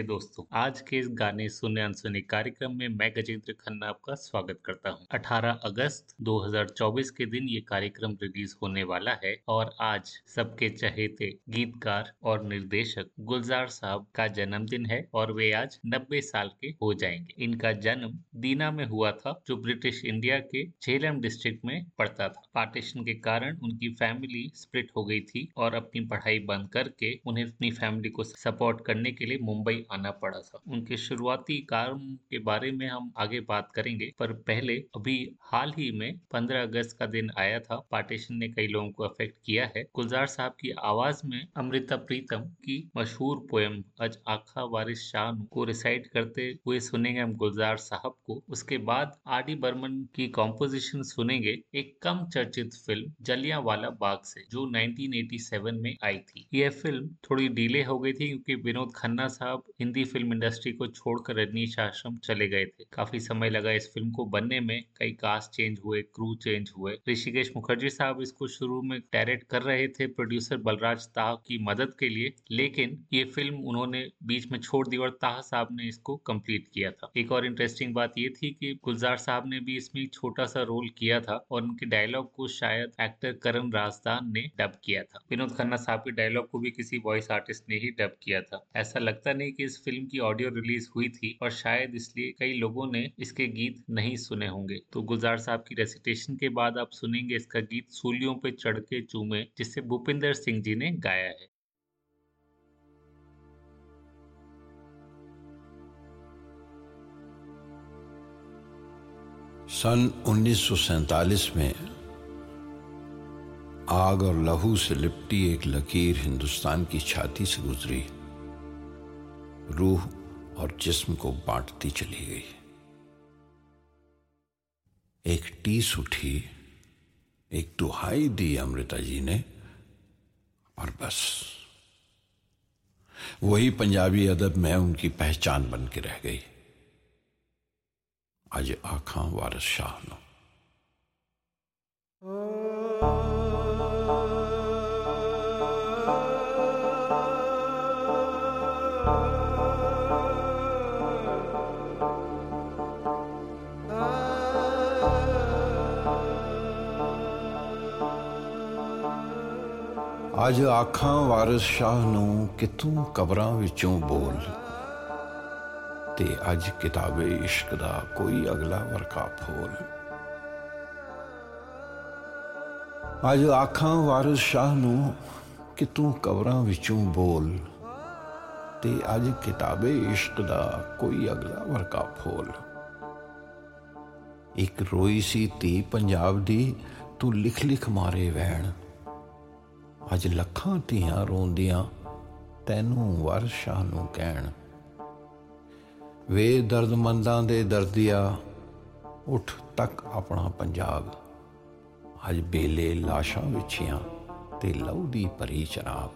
नमस्ते दोस्तों। आज के इस गाने सुने अनसुने कार्यक्रम में मैं गजेंद्र खन्ना आपका स्वागत करता हूँ। 18 अगस्त 2024 के दिन ये कार्यक्रम रिलीज़ होने वाला है और आज सबके चहेते गीतकार और निर्देशक गुलजार साहब का जन्मदिन है और वे आज 90 साल के हो जाएँगे। इनका जन्म दीना में हुआ था, जो ब्रिटिश इंडिया के झेलम डिस्ट्रिक्ट में पड़ता था। पार्टीशन के कारण उनकी फैमिली स्प्लिट हो गई थी और अपनी पढ़ाई बंद करके उन्हें अपनी फैमिली को सपोर्ट करने के लिए मुंबई आना पड़ा था। उनके शुरुआती काम के बारे में हम आगे बात करेंगे, पर पहले अभी हाल ही में 15 अगस्त का दिन आया था। पार्टीशन ने कई लोगों को अफेक्ट किया है। गुलजार साहब की आवाज़ में अमृता प्रीतम की मशहूर पोएम अज आखा वारिस शाह को रिसाइट करते हुए सुनेंगे हम गुलजार साहब को। उसके बाद आर डी बर्मन की कॉम्पोजिशन सुनेंगे एक कम चर्चित फ़िल्म जलिया वाला बाग से, जो 1987 में आई थी। यह फ़िल्म थोड़ी डिले हो गई थी, क्योंकि विनोद खन्ना साहब हिंदी फ़िल्म इंडस्ट्री को छोड़कर रजनीश आश्रम चले गए थे। काफ़ी समय लगा इस फ़िल्म को बनने में। कई कास्ट चेंज हुए क्रू चेंज हुए। ऋषिकेश मुखर्जी साहब इसको शुरू में डायरेक्ट कर रहे थे प्रोड्यूसर बलराज ताह की मदद के लिए, लेकिन ये फ़िल्म उन्होंने बीच में छोड़ दी और ताह साहब ने इसको कंप्लीट किया था। एक और इंटरेस्टिंग बात ये थी कि गुलजार साहब ने भी इसमें छोटा सा रोल किया था और उनके डायलॉग को शायद एक्टर करण राजदान ने डब किया था। विनोद खन्ना साहब के डायलॉग को भी किसी वॉइस आर्टिस्ट ने ही डब किया था। ऐसा लगता नहीं कि इस फ़िल्म की ऑडियो रिलीज़ हुई थी और शायद इसलिए कई लोगों ने इसके गीत नहीं सुने होंगे। तो गुलजार साहब की रेसिटेशन के बाद आप सुनेंगे इसका गीत सूलियों पे चढ़ के चूमे, जिसे भूपिंदर सिंह जी ने गाया है। सन 1947 में आग और लहू से लिपटी एक लकीर हिंदुस्तान की छाती से गुजरी। रूह और जिस्म को बांटती चली गई। एक टीस उठी, एक दुहाई दी अमृता जी ने, और बस। वही पंजाबी अदब में उनकी पहचान बन के रह गई। आज आखा वारस शाह नो। ਅੱਜ ਆਖਾਂ ਵਾਰਿਸ ਸ਼ਾਹ ਨੂੰ ਕਿ ਤੂੰ ਕਬਰਾਂ ਵਿੱਚੋਂ ਬੋਲ। ਤੇ ਅੱਜ ਕਿਤਾਬੇ ਇਸ਼ਕ ਦਾ ਕੋਈ ਅਗਲਾ ਵਰਕਾ ਫੋਲ। ਅੱਜ ਆਖਾਂ ਵਾਰਿਸ ਸ਼ਾਹ ਨੂੰ ਕਿ ਤੂੰ ਕਬਰਾਂ ਵਿੱਚੋਂ ਬੋਲ। ਤੇ ਅੱਜ ਕਿਤਾਬੇ ਇਸ਼ਕ ਦਾ ਕੋਈ ਅਗਲਾ ਵਰਕਾ ਫੋਲ। ਇੱਕ ਰੋਈ ਸੀ ਧੀ ਪੰਜਾਬ ਦੀ, ਤੂੰ ਲਿਖ ਲਿਖ ਮਾਰੇ ਵਹਿਣ। ਅੱਜ ਲੱਖਾਂ ਧੀਆਂ ਰੋਂਦੀਆਂ, ਤੈਨੂੰ ਵਰਸ਼ਾ ਨੂੰ ਕਹਿਣ। ਵੇ ਦਰਦਮੰਦਾਂ ਦੇ ਦਰਦਿਆ, ਉਠ ਤੱਕ ਆਪਣਾ ਪੰਜਾਬ। ਅੱਜ ਬੇਲੇ ਲਾਸ਼ਾਂ ਵਿਛੀਆਂ ਤੇ ਲਹੂ ਦੀ ਭਰੀ ਚਰਾਬ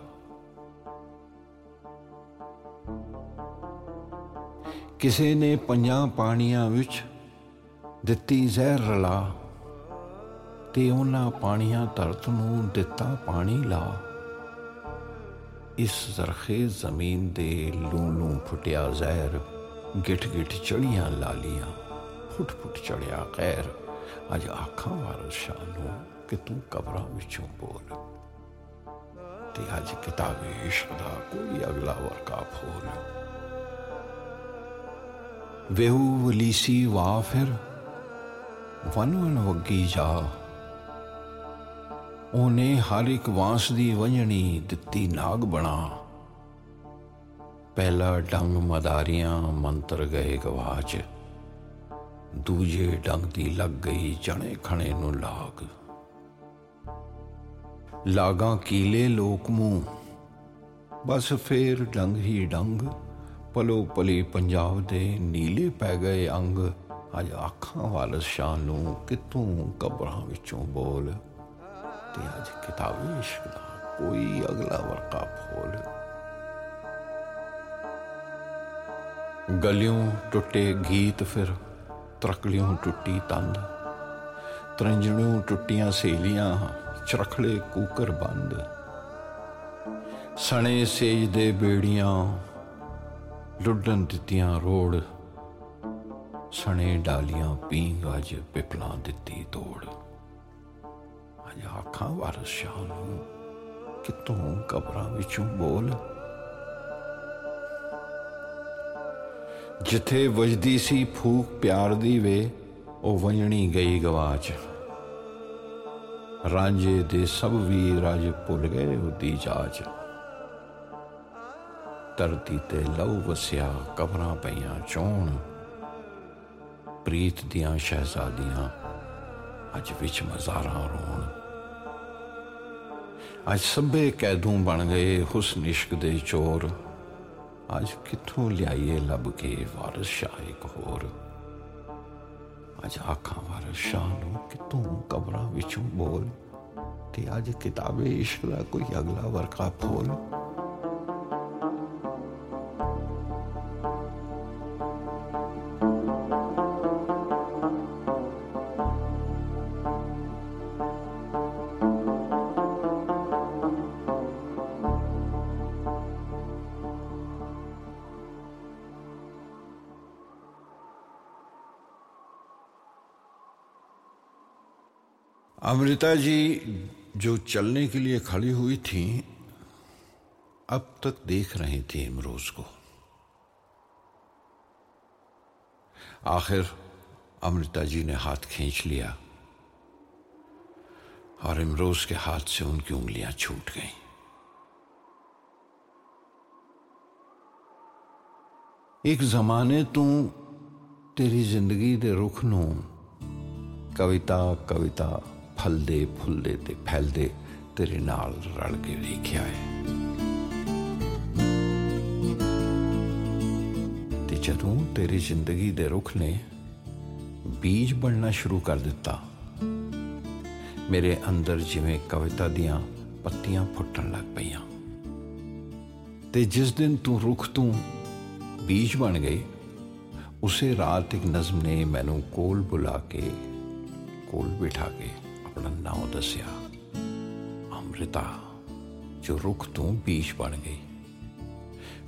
ਕਿਸੇ ਨੇ ਪੰਜਾਂ ਪਾਣੀਆਂ ਵਿੱਚ ਦਿੱਤੀ ਜ਼ਹਿਰ ਰਲਾ ਤੇ ਉਹਨਾਂ ਪਾਣੀਆਂ ਧਰਤ ਨੂੰ ਦਿੱਤਾ ਪਾਣੀ ਲਾ। ਇਸ ਜ਼ਰਖੇ ਜ਼ਮੀਨ ਦੇ ਲੂ ਲੂ ਫੁੱਟਿਆ ਜ਼ਹਿਰ ਗਿਠ ਗਿਠ ਚੜੀਆਂ ਲਾਲੀਆਂ ਫੁੱਟ ਫੁੱਟ ਚੜਿਆ ਖੈਰ। ਅੱਜ ਆਖਾਂ ਵਾਰ ਸ਼ਾਹ ਨੂੰ ਕਿ ਤੂੰ ਕਬਰਾਂ ਵਿੱਚੋਂ ਬੋਲ। ਤੇ ਅੱਜ ਕਿਤਾਬ ਇਸ਼ਕ ਦਾ ਕੋਈ ਅਗਲਾ ਵਰਕਾ ਫੋਲ। ਵੇਹੂ ਵਲੀਸੀ ਵਾ ਫਿਰ ਵਨ ਵਨ ਵਗੀ ਜਾ। ਉਹਨੇ ਹਰ ਇੱਕ ਵਾਂਸ ਦੀ ਵੰਝਣੀ ਦਿੱਤੀ ਨਾਗ ਬਣਾ। ਪਹਿਲਾ ਡੰਗ ਮਦਾਰੀਆਂ, ਮੰਤਰ ਗਏ ਗਵਾਚ। ਦੂਜੇ ਡੰਗ ਦੀ ਲੱਗ ਗਈ ਜਣੇ ਖਣੇ ਨੂੰ ਲਾਗ। ਲਾਗਾ ਕੀਲੇ ਲੋਕ ਮੂੰਹ। ਬਸ ਫੇਰ ਡੰਗ ਹੀ ਡੰਗ ਪਲੋ ਪਲੀ ਪੰਜਾਬ ਦੇ ਨੀਲੇ ਪੈ ਗਏ ਅੰਗ। ਅੱਜ ਅੱਖਾਂ ਵਾਲ ਸ਼ਾਨ ਨੂੰ ਕਿਤੋਂ ਕਬਰਾਂ ਵਿੱਚੋਂ ਬੋਲ। सकती है, आज किताबें इश्क ना, कोई अगला वर्का खोल। गलियों टुटे गीत, फिर त्रकलियों टुटी तंद। तरंजणियों टुटियाँ सेलियाँ चरखड़े कूकर बंद। सने सेज दे बेड़ियाँ लुडन दित्तियाँ रोड़। सने डालियाँ पींग अज पिपलां दित्ती तोड़। ਅੱਜ ਅੱਖਾਂ ਵਾਰਸ ਸ਼ਾਹ ਨੂੰ ਕਿਤੋਂ ਕਬਰਾਂ ਵਿੱਚੋਂ ਬੋਲ। ਜਿੱਥੇ ਵਜਦੀ ਸੀ ਫੂਕ ਪਿਆਰ ਦੀ ਵੇ, ਉਹ ਵੰਜਣੀ ਗਈ ਗਵਾਚ। ਰਾਂਝੇ ਦੇ ਸਭ ਵੀਰ ਅੱਜ ਭੁੱਲ ਗਏ ਉਹਦੀ ਜਾਚ। ਧਰਤੀ ਤੇ ਲਹੂ ਵਸਿਆ ਕਬਰਾਂ ਪਈਆਂ ਚੋਣ। ਪ੍ਰੀਤ ਦੀਆਂ ਸ਼ਹਿਜ਼ਾਦੀਆਂ ਅੱਜ ਵਿੱਚ ਮਜ਼ਾਰਾਂ ਰੋਣ। ਅੱਜ ਸਭੇ ਕੈਦੂ ਬਣ ਗਏ ਹੁਸਨ ਇਸ਼ਕ ਦੇ ਚੋਰ ਅੱਜ ਕਿੱਥੋਂ ਲਿਆਈਏ ਲੱਭ ਕੇ ਵਾਰਿਸ ਸ਼ਾਹ ਇੱਕ ਹੋਰ ਅੱਜ ਆਖਾਂ ਵਾਰਿਸ ਸ਼ਾਹ ਨੂੰ ਕਿਤੋਂ ਕਬਰਾਂ ਵਿੱਚੋਂ ਬੋਲ ਤੇ ਅੱਜ ਕਿਤਾਬੇ ਇਸ਼ਕ ਦਾ ਕੋਈ ਅਗਲਾ ਵਰਕਾ ਫੋਲ अमृता जी जो चलने के लिए खड़ी हुई थी अब तक देख रही थी इमरोज को आखिर अमृता जी ने हाथ खींच लिया और इमरोज के हाथ से उनकी उंगलियां छूट गईं। एक जमाने तू तेरी जिंदगी दे रुख ਨੂੰ ਕਵਿਤਾ ਕਵਿਤਾ ਫਲਦੇ ਫੁੱਲਦੇ ਤੇ ਫੈਲਦੇ ਤੇਰੇ ਨਾਲ ਰਲ ਕੇ ਵੇਖਿਆ ਹੈ ਤੇ ਜਦੋਂ ਤੇਰੀ ਜ਼ਿੰਦਗੀ ਦੇ ਰੁੱਖ ਨੇ ਬੀਜ ਬਣਨਾ ਸ਼ੁਰੂ ਕਰ ਦਿੱਤਾ, ਮੇਰੇ ਅੰਦਰ ਜਿਵੇਂ ਕਵਿਤਾ ਦੀਆਂ ਪੱਤੀਆਂ ਫੁੱਟਣ ਲੱਗ ਪਈਆਂ। ਤੇ ਜਿਸ ਦਿਨ ਤੂੰ ਰੁੱਖ ਤੋਂ ਬੀਜ ਬਣ ਗਈ, ਉਸੇ ਰਾਤ ਇੱਕ ਨਜ਼ਮ ਨੇ ਮੈਨੂੰ ਕੋਲ ਬੁਲਾ ਕੇ ਕੋਲ ਬਿਠਾ ਕੇ ਆਪਣਾ ਨਾਮ ਦੱਸਿਆ। ਅੰਮ੍ਰਿਤਾ, ਜੋ ਰੁੱਖ ਤੋਂ ਬੀਜ ਬਣ ਗਈ।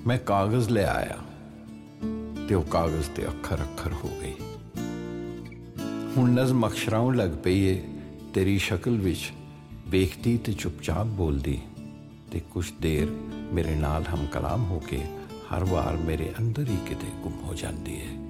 ਮੈਂ ਕਾਗਜ਼ ਲੈ ਆਇਆ ਤੇ ਉਹ ਕਾਗਜ਼ ਤੇ ਅੱਖਰ ਅੱਖਰ ਹੋ ਗਈ ਹੁਣ ਨਜ਼ਮ ਅਖਸ਼ਰਾਂ ਲੱਗ ਪਈ ਏ। ਤੇਰੀ ਸ਼ਕਲ ਵਿੱਚ ਵੇਖਦੀ ਤੇ ਚੁੱਪਚਾਪ ਬੋਲਦੀ ਤੇ ਕੁਛ ਦੇਰ ਮੇਰੇ ਨਾਲ ਹਮਕਲਾਮ ਹੋ ਕੇ ਹਰ ਵਾਰ ਮੇਰੇ ਅੰਦਰ ਹੀ ਕਿਤੇ ਗੁੰਮ ਹੋ ਜਾਂਦੀ ਹੈ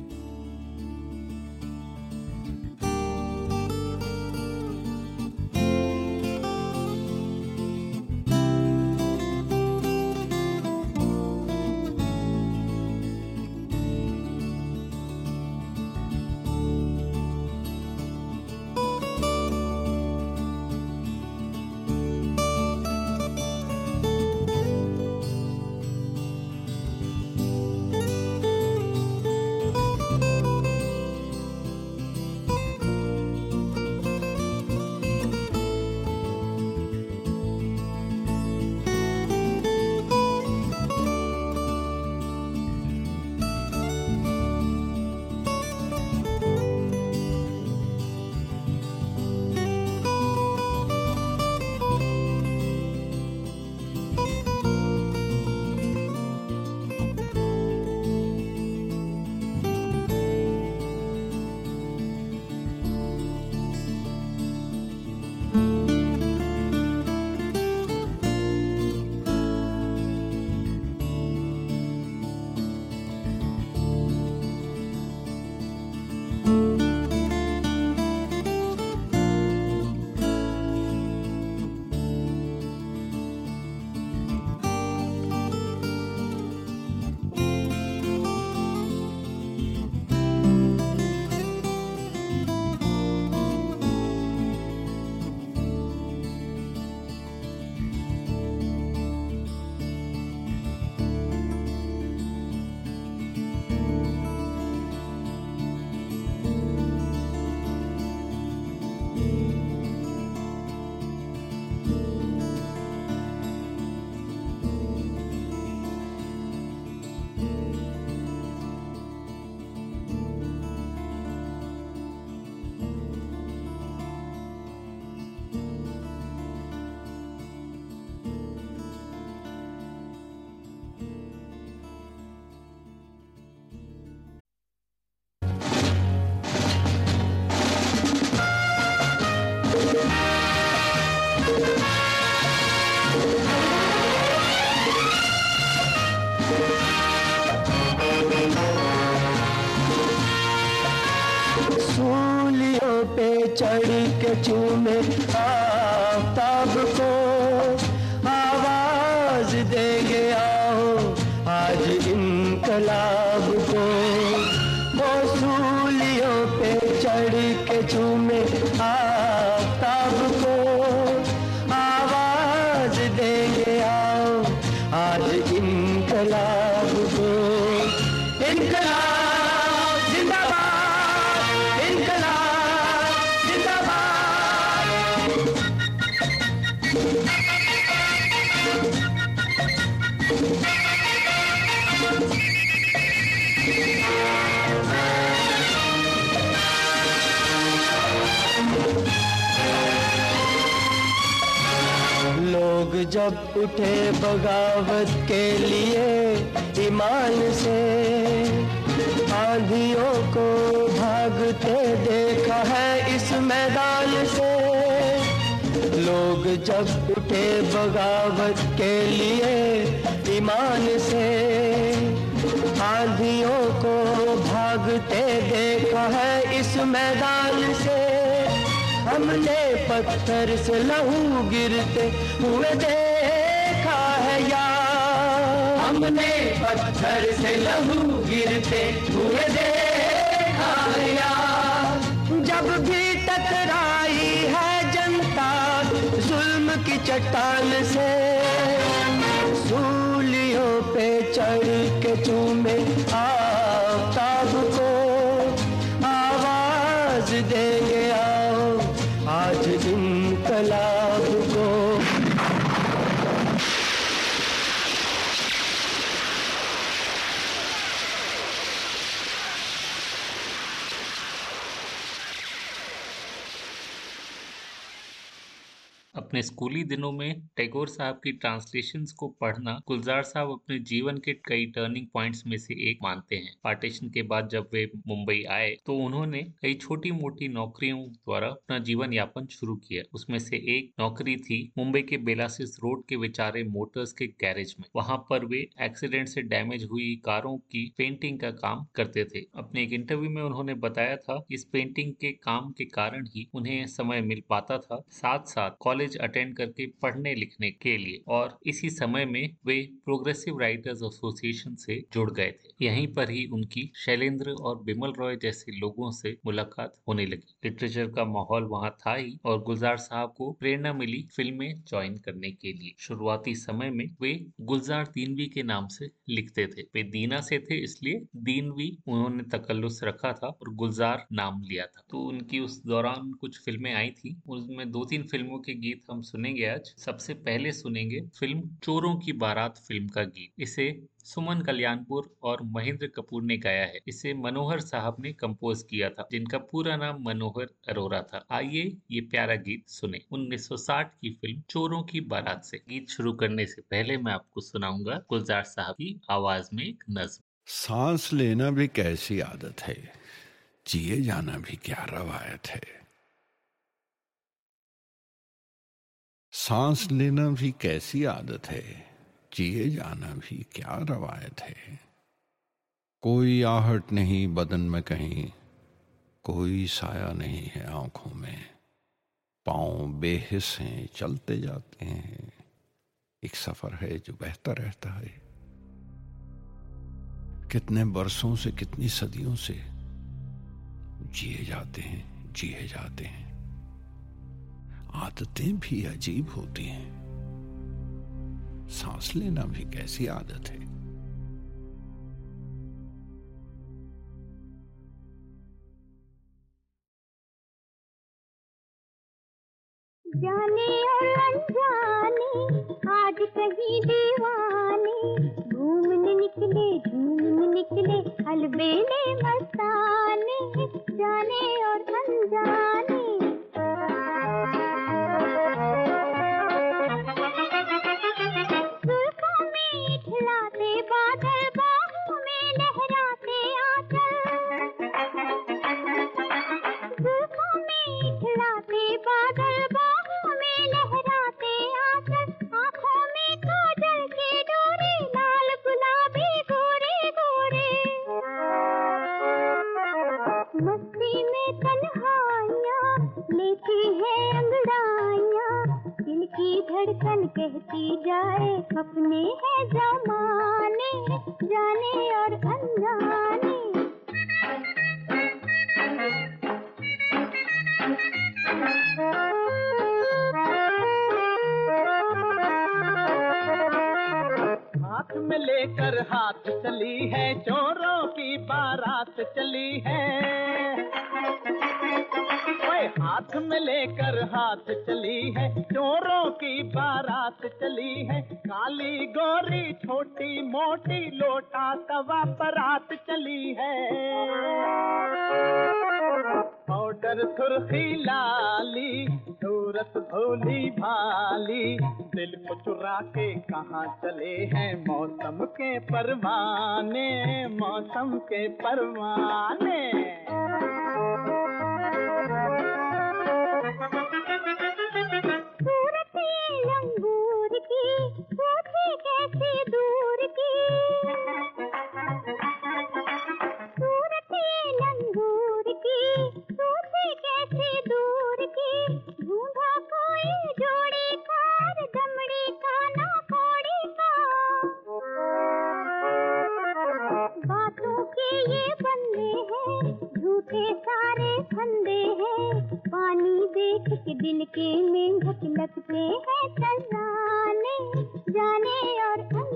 चूमे जब उठे बगावत के लिए ईमान से, आंधियों को भागते देखा है इस मैदान से। लोग जब उठे बगावत के लिए ईमान से, आंधियों को भागते देखा है इस मैदान से। हमने पत्थर से लहू गिरते हुए देखा है यार। हमने पत्थर से लहू गिरते हुए देखा है यार। जब भी टकराई है जनता जुल्म की चट्टान से, सूलियों पे चढ़ के चूमे आफ्ताब अपने स्कूली दिनों में टैगोर साहब की ट्रांसलेशंस को पढ़ना गुलजार साहब अपने जीवन के कई टर्निंग पॉइंट्स में से एक मानते हैं। पार्टीशन के बाद जब वे मुंबई आए तो उन्होंने कई छोटी मोटी नौकरियों द्वारा अपना जीवन यापन शुरू किया। उसमें से एक नौकरी थी मुंबई के बेलासिस रोड के विचारे मोटर्स के गैरेज में। वहाँ पर वे एक्सीडेंट से डैमेज हुई कारों की पेंटिंग का काम करते थे। अपने एक इंटरव्यू में उन्होंने बताया था, इस पेंटिंग के काम के कारण ही उन्हें समय मिल पाता था। साथ साथ कॉलेज अटेंड करके पढ़ने लिखने के लिए और इसी समय में वे प्रोग्रेसिव राइटर्स एसोसिएशन से जुड़ गए थे। यहीं पर ही उनकी शैलेंद्र और बिमल रॉय जैसे लोगों से मुलाकात होने लगी। लिटरेचर का माहौल वहाँ था ही और गुलजार साहब को प्रेरणा मिली फ़िल्में ज्वाइन करने के लिए। शुरुआती समय में वे गुलजार दीनवी के नाम से लिखते थे। वे दीना से थे इसलिए दीनवी उन्होंने तकल्लुस रखा था और गुलजार नाम लिया था। तो उनकी उस दौरान कुछ फ़िल्में आई थी। उसमें दो तीन फ़िल्मों के गीत हम सुनेंगे आज, सबसे पहले सुनेंगे फ़िल्म चोरों की बारात फ़िल्म का गीत। इसे सुमन कल्याणपुर और महेंद्र कपूर ने गाया है। इसे मनोहर साहब ने कंपोज किया था, जिनका पूरा नाम मनोहर अरोरा था। आइए ये प्यारा गीत सुने। 1960 की फ़िल्म चोरों की बारात से। गीत शुरू करने से पहले मैं आपको सुनाऊँगा गुलजार साहब की आवाज़ में एक नज्म। सांस लेना भी कैसी आदत है, जिए जाना भी क्या रवायत है। सांस लेना भी कैसी आदत है? जिए जाना भी क्या रवायत है? कोई आहट नहीं बदन में कहीं, कोई साया नहीं है आँखों में। पाँव बेहिस हैं, चलते जाते हैं। एक सफ़र है जो बहता रहता है। कितने बरसों से, कितनी सदियों से जिए जाते हैं, जिए जाते हैं। आदतें भी अजीब होती हैं। सांस लेना भी कैसी आदत है? जाने और अनजाने, आज कहीं दीवाने, घूमने निकले निकले, अलबेले मस्ताने, जाने और अनजाने। धड़कन कहती जाए, अपने है जमाने, जाने और अनजाने। हाथ में लेकर हाथ चली है, चोरों की बारात चली है। लेकर हाथ चली है, चोरों की बारात चली है। काली गोरी छोटी मोटी लोटा तवा परात चली है। पाउडर सुर्खी लाली, सूरत भोली भाली। दिल को चुरा के कहाँ चले हैं मौसम के परवाने, मौसम के परवाने। ये की कैसे दूर की? पानी देख के दिल के मेंढक लगते हैं तराने जाने और अनजाने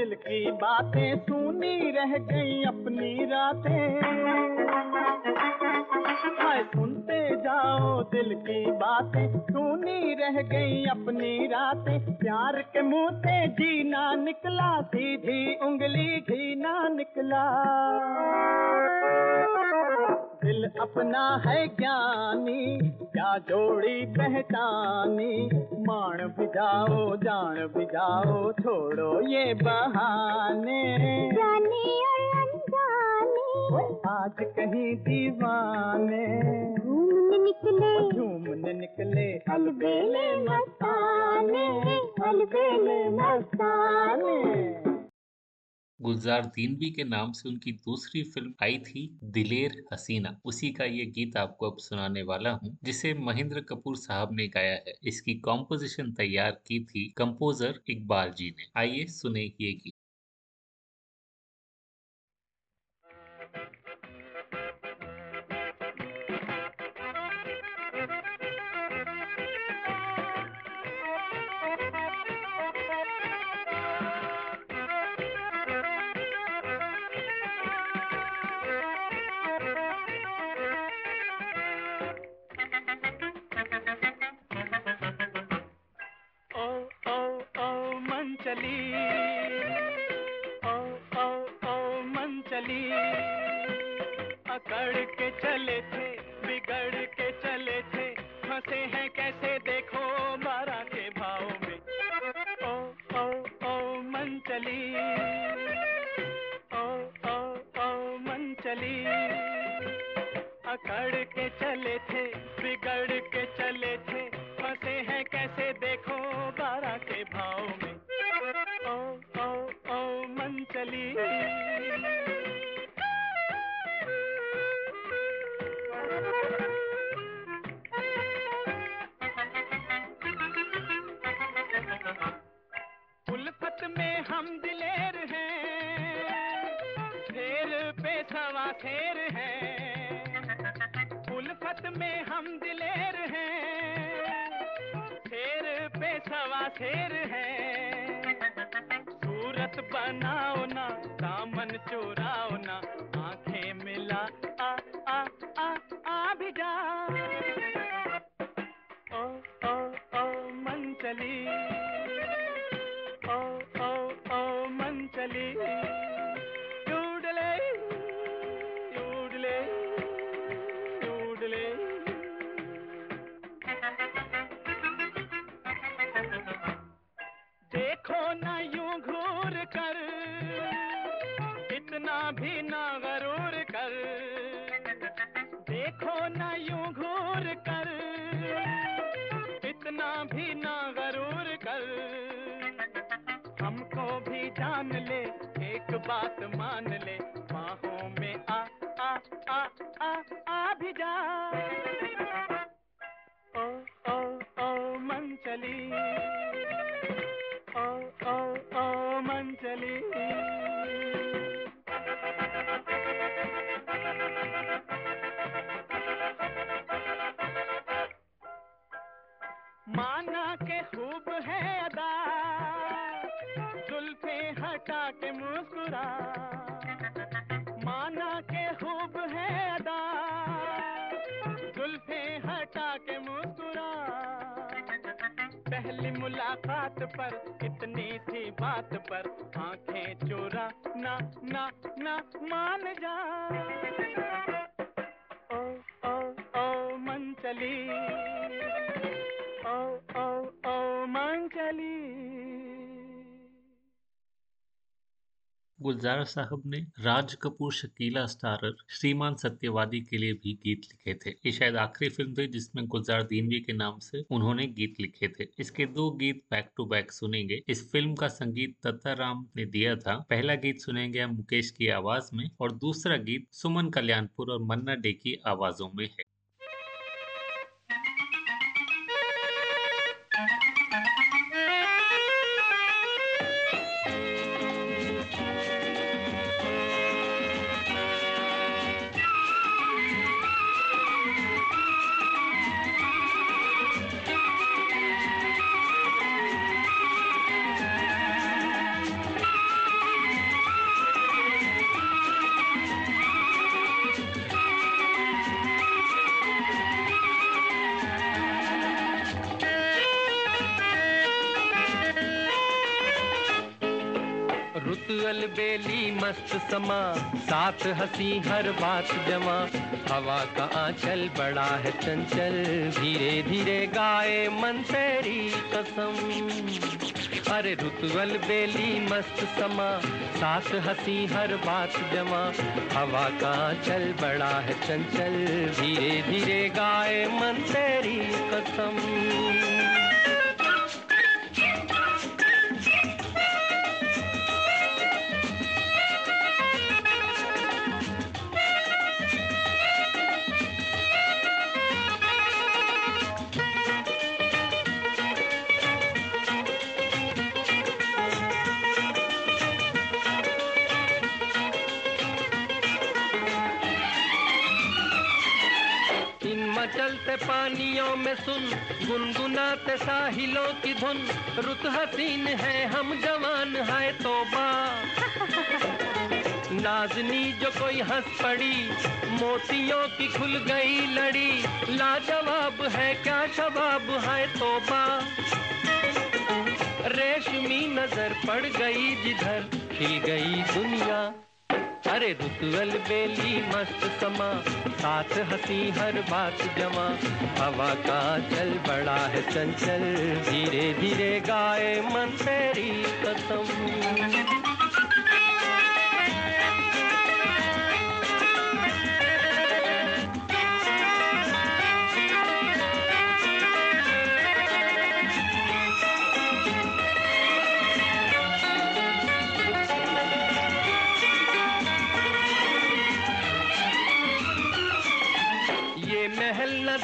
दिल की बातें सुनी रह गई अपनी रातें। हाय, सुनते जाओ दिल की बातें। सुनी रह गई अपनी रातें। प्यार के मुँह से जीना निकला, सीधी उंगली घी ना निकला। दिल अपना है ज्ञानी क्या जोड़ी पहचानी मान भी जाओ जान भी जाओ छोड़ो ये बहाने। जाने और अनजाने। आज कहीं दीवाने। घूमने निकले। झूमने निकले अलबेले मस्ताने। अलबेले मस्ताने। गुलजार दीनवी के नाम से उनकी दूसरी फ़िल्म आई थी, दिलेर हसीना। उसी का ये गीत आपको अब सुनाने वाला हूँ, जिसे महेंद्र कपूर साहब ने गाया है। इसकी कॉम्पोजिशन तैयार की थी कंपोजर इकबाल जी ने। आइए सुने ये गीत। चली। ओ ओ ओ, मन चली। अकड़ के चले थे, बिगड़ के चले थे। फंसे हैं कैसे देखो बारह के भाव में। ओ ओ ओ, मन चली। ओ ओ ओ, मन चली। अकड़ के चले उल्फत में हम दिलेर हैं, शेर पे सवा शेर हैं। सूरत बनाओ ना, दामन चोराओ ना, आँखें मिला, आ आ आ आ भी जा। ओ ओ ओ, मन चली ना यूँ घूर कर, इतना भी ना गरूर कर। देखो ना यूँ घूर कर, इतना भी ना गरूर कर। हमको भी जान ले, एक बात मान ले, बाहों में आ आ आ आ आ भी जा। ओ ओ ओ मन चली है अदा। जुल्फे हटा के मुस्कुरा। माना के खूब है अदा। जुल्फे हटा के मुस्कुरा। पहली मुलाकात पर, इतनी सी बात पर, आँखें चोरा, ना ना ना, मान जा। ओ ओ ओ, मन चली। गुलजार साहब ने राज कपूर, शकीला स्टारर, श्रीमान सत्यवादी के लिए भी गीत लिखे थे। ये शायद आखिरी फ़िल्म थी जिसमें गुलजार दीनवी के नाम से उन्होंने गीत लिखे थे। इसके दो गीत बैक टू बैक सुनेंगे। इस फ़िल्म का संगीत दत्ता राम ने दिया था। पहला गीत सुनेंगे हम मुकेश की आवाज़ में और दूसरा गीत सुमन कल्याणपुर और मन्ना डे की आवाजों में है। समा साथ हँसी, हर बात जमा। हवा का आंचल बड़ा है चंचल। धीरे धीरे गाए मन तेरी कसम। अरे रुतवल बेली मस्त समा। साथ हँसी, हर बात जमा। हवा का आंचल बड़ा है चंचल। धीरे धीरे गाए मन तेरी कसम। पानियों में सुन गुनगुनाते साहिलों की धुन। रुत हसीन है हम जवान है तोबा। नाजनी जो कोई हंस पड़ी मोतियों की खुल गई लड़ी। लाजवाब है क्या शबाब है तोबा। रेशमी नज़र पड़ गई जिधर खिल गई दुनिया। अरे रुतवल बेली मस्त समा, साथ हँसी हर बात जमा। हवा का चल बड़ा है चंचल धीरे धीरे गाए मन तेरी कसम।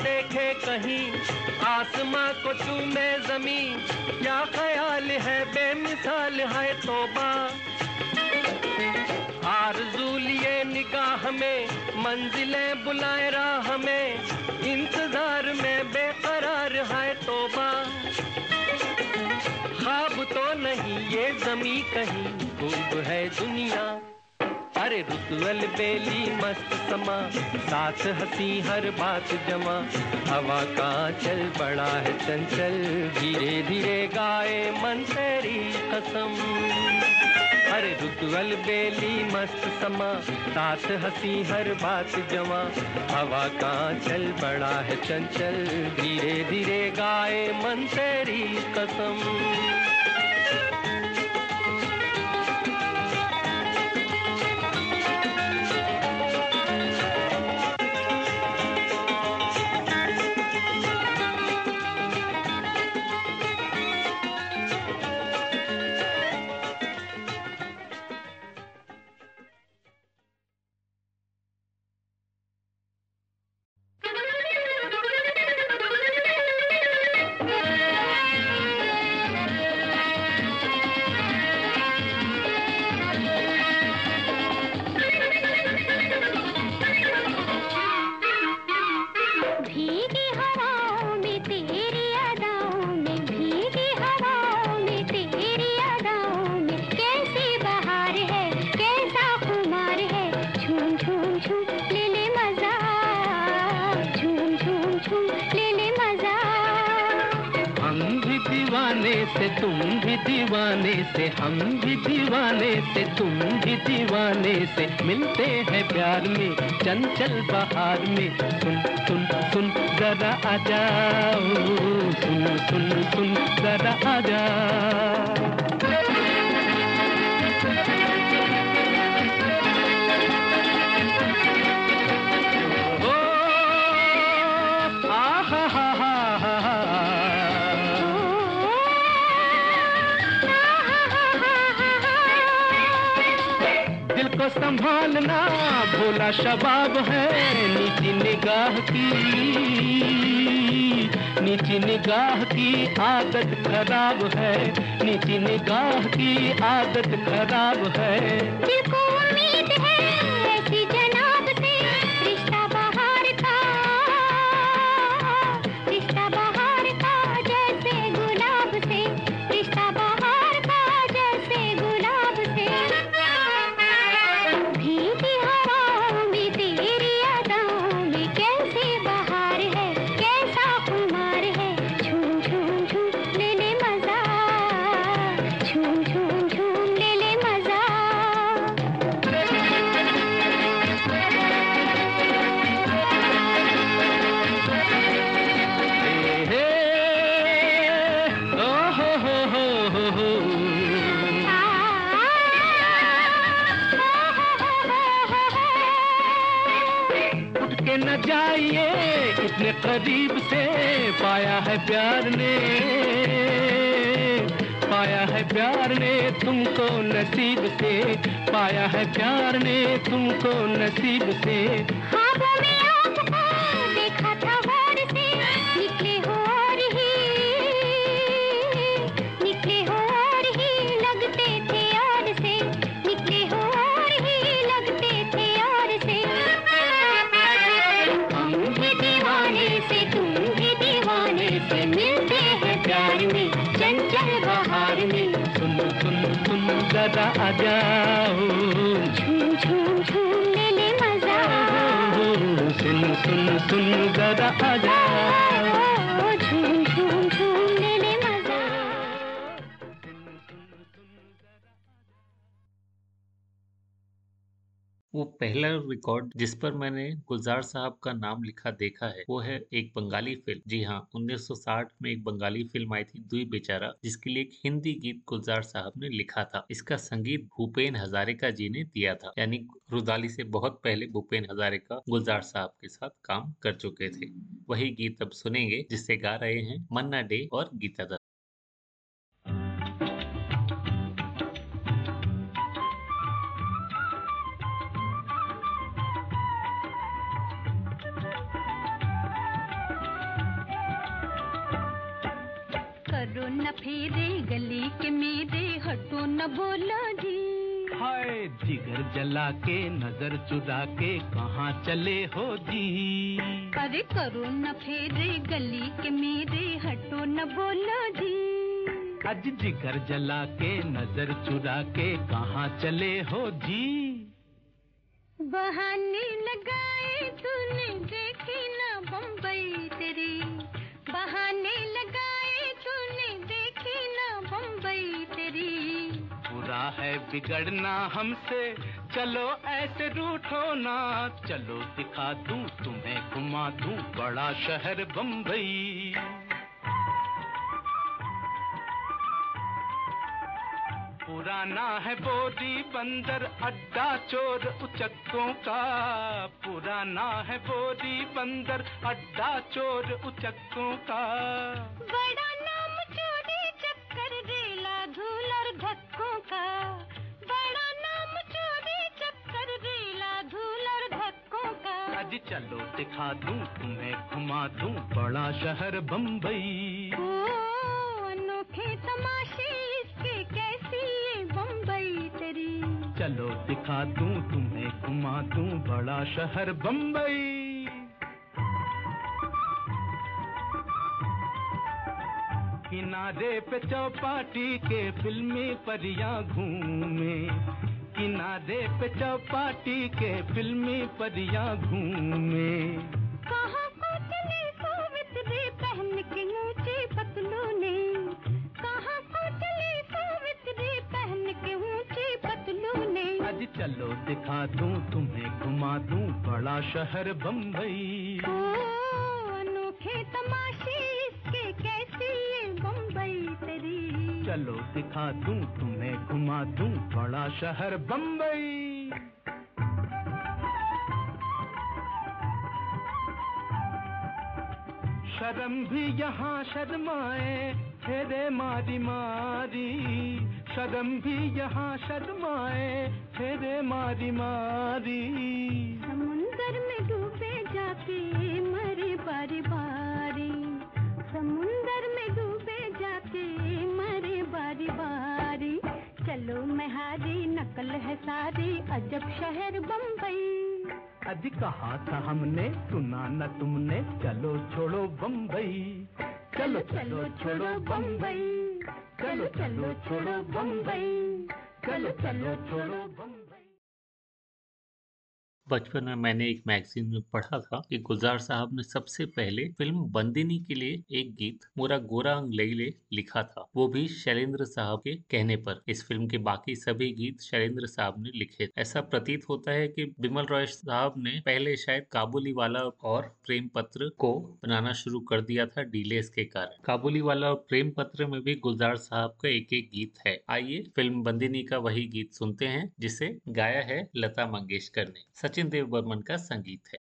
देखे कहीं, आसमां को चूमे ज़मीन। क्या ख्याल है, बेमिसाल है तोबा। आरज़ू लिए निगाह में, मंजिलें बुलाए राह में। इंतज़ार में बेकरार है तोबा। ख्वाब तो नहीं, ये जमी कहीं, खूब है दुनिया। अरे रुतवल बेली मस्त समा, साथ हँसी हर बात जमा। हवा का चल बड़ा है चंचल, धीरे धीरे गाए मन तेरी कसम। अरे रुतवल बेली मस्त समा, साथ हसी हर बात जमा। हवा का चल बड़ा है चंचल, धीरे धीरे गाए मन तेरी कसम। चंचल बहार में। सुन सुन सुन जरा आ जाओ। सुन सुन सुन जरा संभालना, भोला शबाब है नीची निगाह की। नीची निगाह की आदत खराब है नीची निगाह की आदत खराब है। करीब से पाया है प्यार ने। पाया है प्यार ने तुमको नसीब से। पाया है प्यार ने तुमको नसीब से। ख्वाबों जरा पहला रिकॉर्ड जिस पर मैंने गुलजार साहब का नाम लिखा देखा है, वो है एक बंगाली फ़िल्म जी हाँ 1960 में एक बंगाली फ़िल्म आई थी, दुई बेचारा, जिसके लिए एक हिंदी गीत गुलजार साहब ने लिखा था। इसका संगीत भूपेन हजारिका जी ने दिया था, यानी रुदाली से बहुत पहले भूपेन हजारिका गुलजार साहब के साथ काम कर चुके थे। वही गीत अब सुनेंगे, जिससे गा रहे हैं मन्ना डे और गीता न फेरे गली के मेरे हटो न बोलो जी। हाय जिगर जला के नज़र चुरा के कहाँ चले हो जी? अरे करो न फेरे गली के मेरे हटो न बोलो जी। अज जिगर जला के नज़र चुरा के कहाँ चले हो जी? बहाने लगाए तूने देखी ना बम्बई है बिगड़ना हमसे। चलो ऐसे रूठो ना। चलो दिखा दूँ, तुम्हें घुमा दूँ बड़ा शहर बम्बई पुराना है बोरी बंदर, अड्डा चोर उचक्कों का। पुराना है बोरी बंदर, अड्डा चोर उचक्कों का। बड़ा चलो दिखा दूँ तुम्हें घुमा दूँ बड़ा शहर बम्बई ओ अनोखे तमाशे इसके कैसी ये बम्बई तेरी? चलो दिखा दूँ तुम्हें घुमा दूँ बड़ा शहर बम्बई किनारे पे चौपाटी के फिल्मी परियाँ घूमे। किनारे पे चौपाटी के फिल्मी परियाँ घूमे। पहन के ऊँचे पतलू ने कहाँ पहन के ऊँचे पतलू ने आज चलो दिखा दूँ तुम्हें घुमा दूँ बड़ा शहर बम्बई अनोखे तमाशे चलो दिखा दूँ, तुम्हें घुमा दूँ, बड़ा शहर बम्बई शर्म भी यहाँ शर्माए फेरे मारी मारी। शर्म भी यहाँ शर्माए फेरे मारी मारी। समुंदर में डूबे चलो मैं हारी नकल है सारी अजब शहर बम्बई अभी कहा था हमने सुना न तुमने चलो छोड़ो बम्बई चलो चलो छोड़ो बम्बई चलो चलो छोड़ो बम्बई चलो चलो छोड़ो बम्बई बचपन में मैंने एक मैगजीन में पढ़ा था कि गुलजार साहब ने सबसे पहले फ़िल्म बंदिनी के लिए एक गीत मोरा गोरा अंग ले ले लिखा था। वो भी शैलेंद्र साहब के कहने पर। इस फ़िल्म के बाकी सभी गीत शैलेंद्र साहब ने लिखे। ऐसा प्रतीत होता है कि बिमल रॉय साहब ने पहले शायद काबुली वाला और प्रेम पत्र को बनाना शुरू कर दिया था डीलेस के कारण। काबुली वाला और प्रेम पत्र में भी गुलजार साहब का एक एक गीत है। आइए फ़िल्म बंदिनी का वही गीत सुनते हैं, जिसे गाया है लता मंगेशकर ने। सचिन देव बर्मन का संगीत है।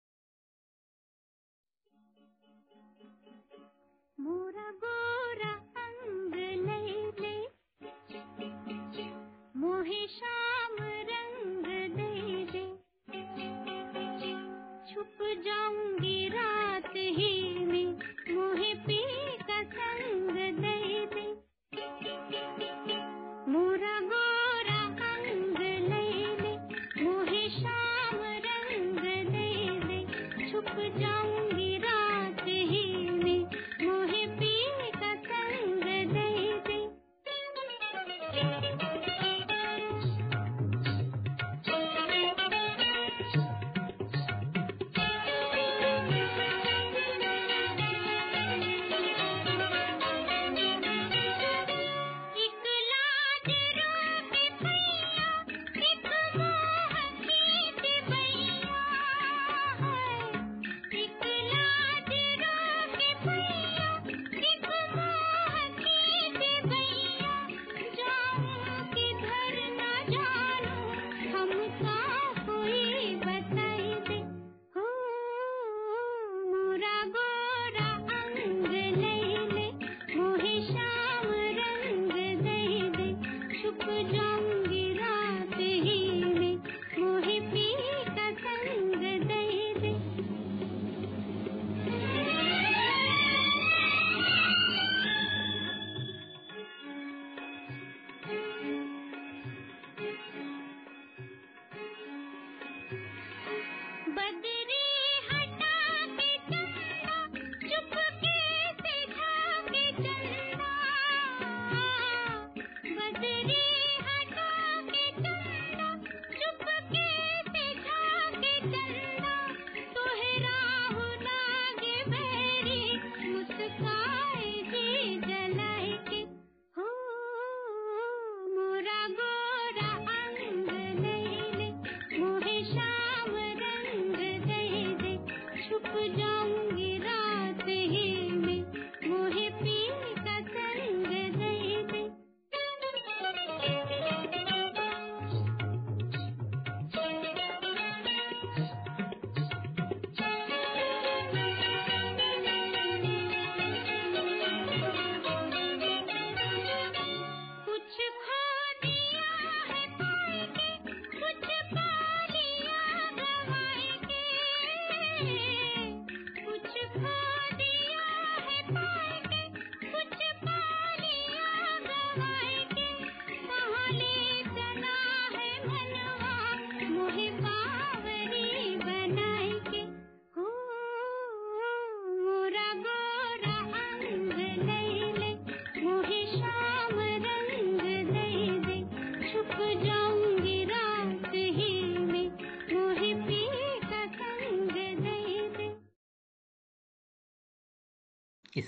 मोरा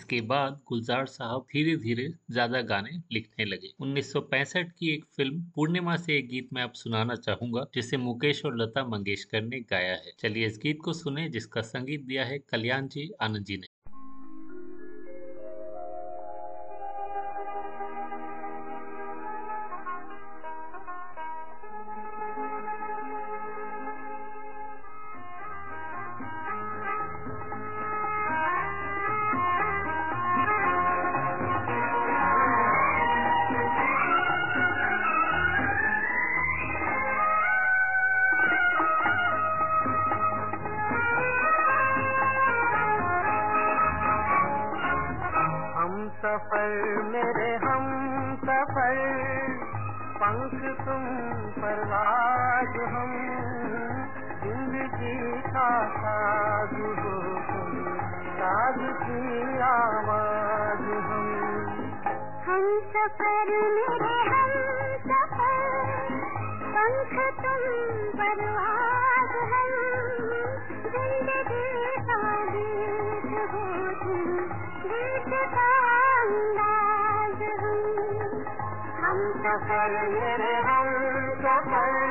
इसके बाद गुलजार साहब धीरे धीरे ज़्यादा गाने लिखने लगे। 1965 की एक फ़िल्म पूर्णिमा से एक गीत मैं आप सुनाना चाहूँगा, जिसे मुकेश और लता मंगेशकर ने गाया है। चलिए इस गीत को सुने, जिसका संगीत दिया है कल्याण जी आनंद जी ने। सफ़र मेरे हम सफ़र पंख तुम परवाज हम। ज़िंदगी का साज हो तुम। साज की आवाज़ हम। हम सफ़र मेरे हम सफ़र पंख तुम परवाज हम सफ़र मेरे हम सफ़र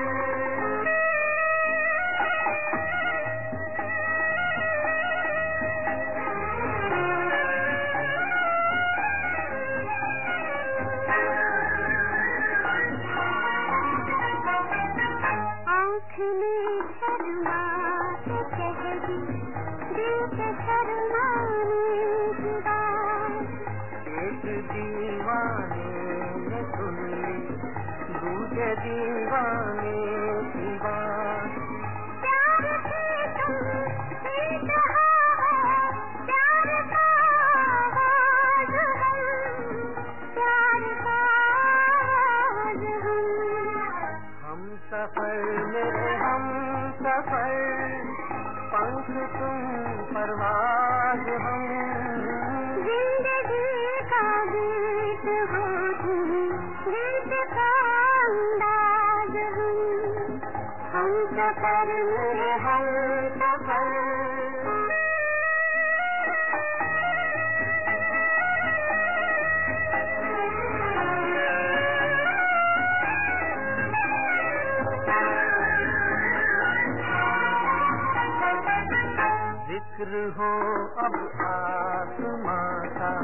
हो अब आसमां का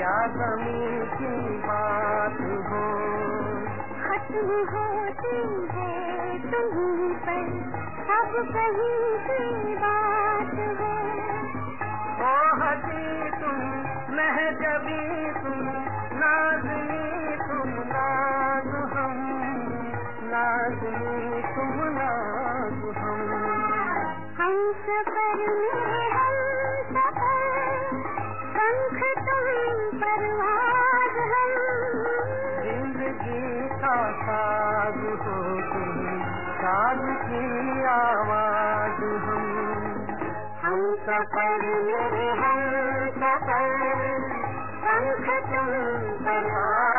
या ज़मीन की बात हो। खत्म होती है तुम्हीं पर। अब कहीं की बात हो। ओ हसी तुम महजबी तुम। नाजनी तुम नाज हम। नाजनी तुम नाज हम। हम सफ़र में हम सफ़र पंख तुम परवाज हम। ज़िंदगी का साज हो तुम साज की आवाज़ हम। हम सफ़र मेरे हम सफ़र पंख तुम परवाज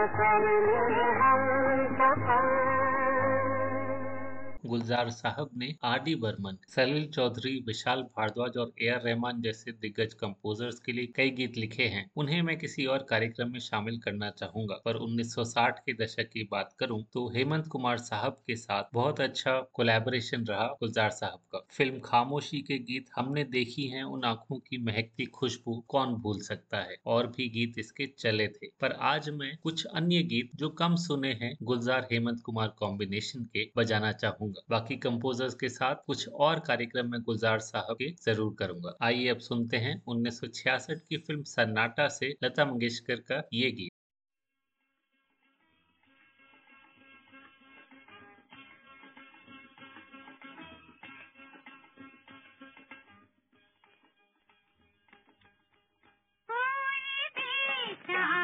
हम सफ़र मेरे हम गुलजार साहब ने आर डी बर्मन, सलील चौधरी, विशाल भारद्वाज और ए आर रहमान जैसे दिग्गज कंपोजर्स के लिए कई गीत लिखे हैं। उन्हें मैं किसी और कार्यक्रम में शामिल करना चाहूँगा। पर 1960 के दशक की बात करूँ तो हेमंत कुमार साहब के साथ बहुत अच्छा कोलेबोरेशन रहा गुलजार साहब का। फ़िल्म खामोशी के गीत हमने देखी है, उन आँखों की महकती खुशबू कौन भूल सकता है? और भी गीत इसके चले थे। पर आज मैं कुछ अन्य गीत जो कम सुने हैं, गुलजार हेमंत कुमार कॉम्बिनेशन के बजाना चाहूँगा। बाकी कंपोजर्स के साथ कुछ और कार्यक्रम में गुलजार साहब के ज़रूर करूँगा। आइए अब सुनते हैं 1966 की फ़िल्म सन्नाटा से लता मंगेशकर का ये गीत। कोई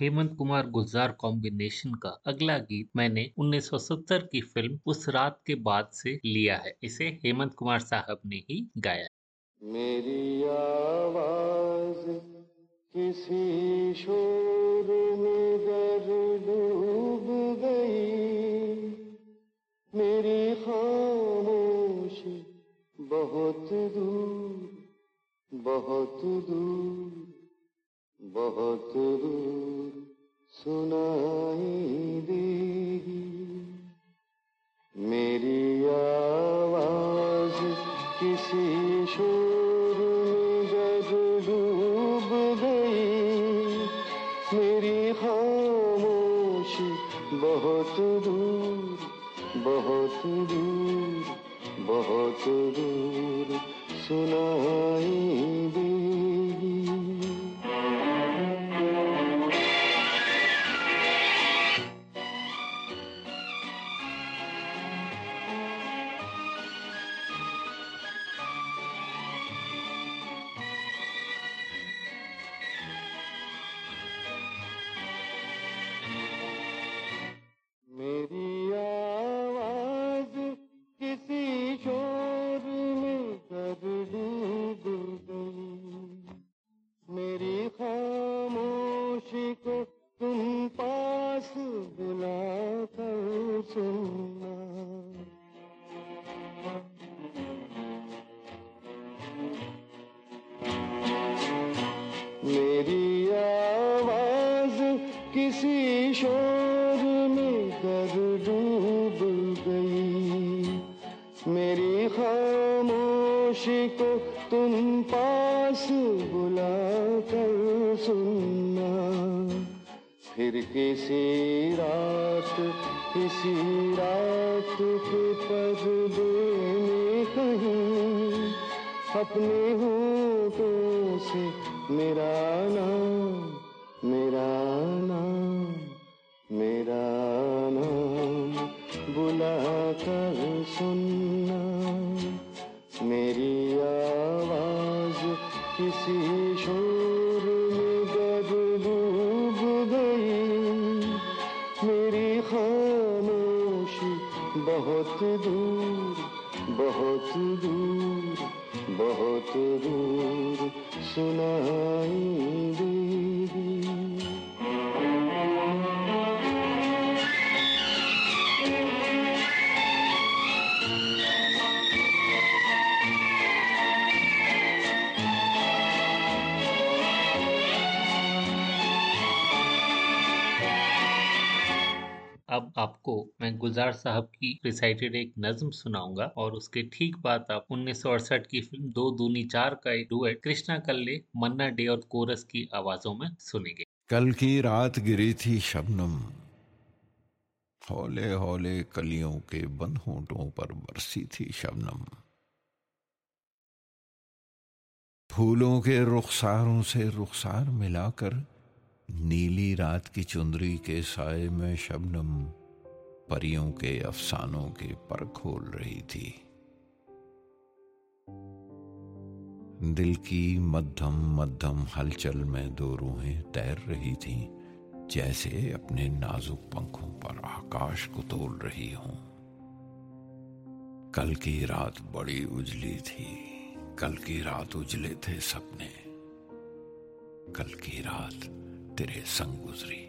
हेमंत कुमार गुलजार कॉम्बिनेशन का अगला गीत मैंने 1970 की फ़िल्म उस रात के बाद से लिया है। इसे हेमंत कुमार साहब ने ही गाया। मेरी आवाज़ किसी शोर में गर डूब गई। मेरी खामोशी बहुत दूर बहुत दूर। बहुत दूर सुनाई देगी। मेरी आवाज़ किसी शोर में जब डूब गई, मेरी खामोशी बहुत दूर बहुत दूर बहुत दूर सुनाई देगी। नाम, मेरा नाम मेरा नाम बुला कर सुनना। मेरी आवाज़ किसी शोर में डूब गई। मेरी खामोशी बहुत दूर बहुत दूर बहुत दूर सुनाई मैं गुलजार साहब की रिसाइटेड एक नज्म सुनाऊँगा और उसके ठीक बाद आप उन्नीस की फ़िल्म दो दूनी चार का एक डुएट कृष्णा कल्ले, मन्ना डे और कोरस की आवाजों में सुनेंगे। कल की रात गिरी थी शबनम। हौले हौले कलियों के बंद होंठों पर बरसी थी शबनम। फूलों के रुखसारों से रुखसार मिलाकर नीली रात की चुंदरी के साय में शबनम परियों के, अफसानों के पर खोल रही थी। दिल की मध्यम मध्यम हलचल में दो रूहें तैर रही थीं, जैसे अपने नाजुक पंखों पर आकाश को तोल रही हों। कल की रात बड़ी उजली थी। कल की रात उजले थे सपने। कल की रात तेरे संग गुजरी।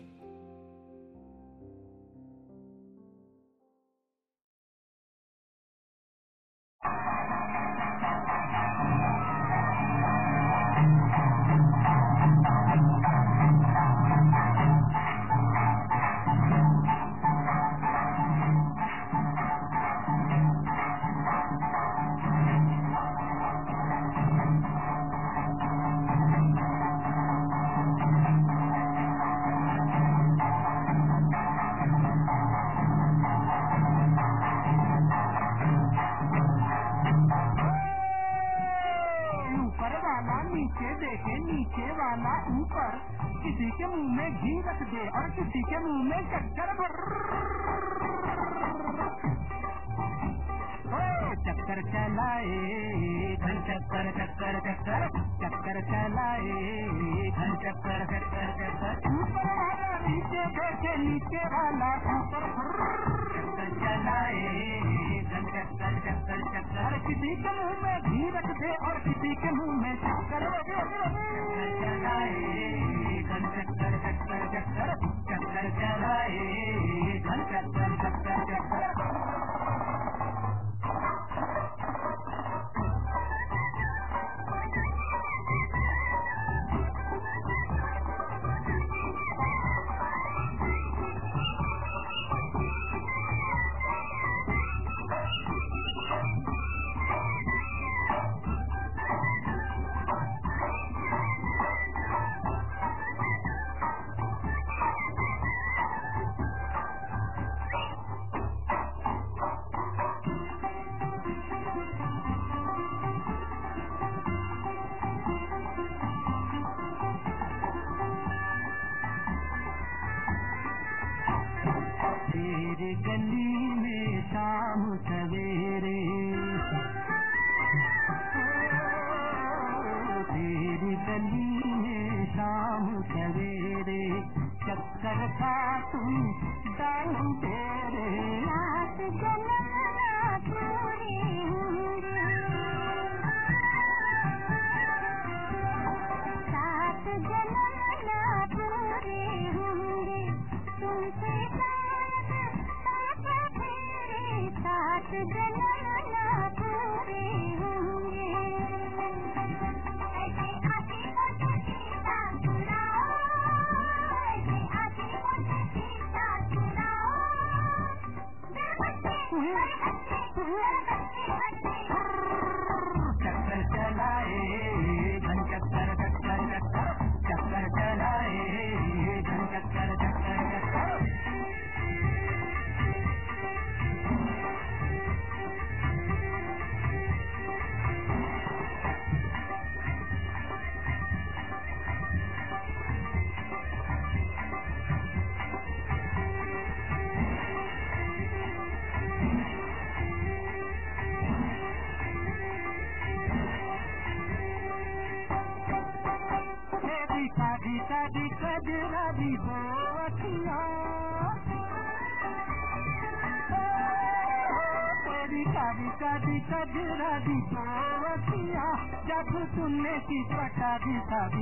नीचे देखे, नीचे वाला ऊपर। किसी के मुँह में घी रख दे और किसी के मुँह में चक्कर चक्कर चलाए घन चक्कर चक्कर चक्कर चक्कर चलाए घन चक्कर चक्कर चक्कर ऊपर वाला नीचे देखे नीचे वाला ऊपर चक्कर चलाए। चक्कर किसी के मुँह में घी दे और किसी के मुँह में चक्कर चलाए चक्कर चक्कर चक्कर चक्कर चलाए गली में शाम सवेरे। तेरी गली में शाम सवेरे। चक्कर खा तुम डालू Mm-hmm. Mm-hmm. कजरा भी दो अखियाँ। तेरी शादी शादी कजरा भी दो अखियाँ। जब सुनने की पटा दी पाला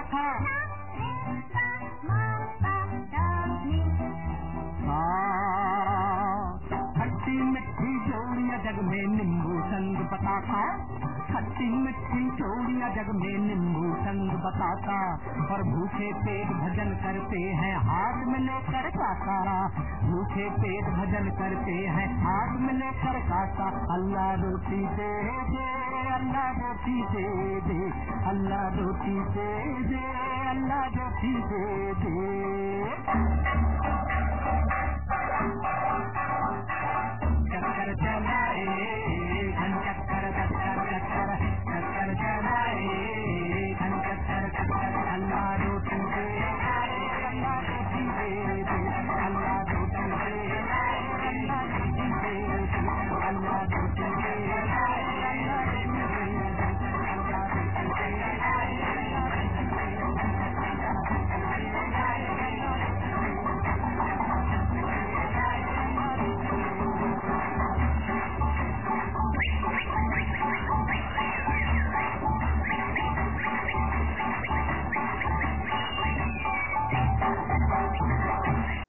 था खट्टी मिट्टी जग में नींबू संग बताता। खट्टी मिट्टी जोड़िया जग में नींबू संग बताता। और भूखे पेट भजन करते हैं, हाथ में लेकर काटा। भूखे पेट भजन करते हैं, हाथ में लेकर काटा। अल्लाह रोटी दे दे। अल्लाह रोटी दे चलाए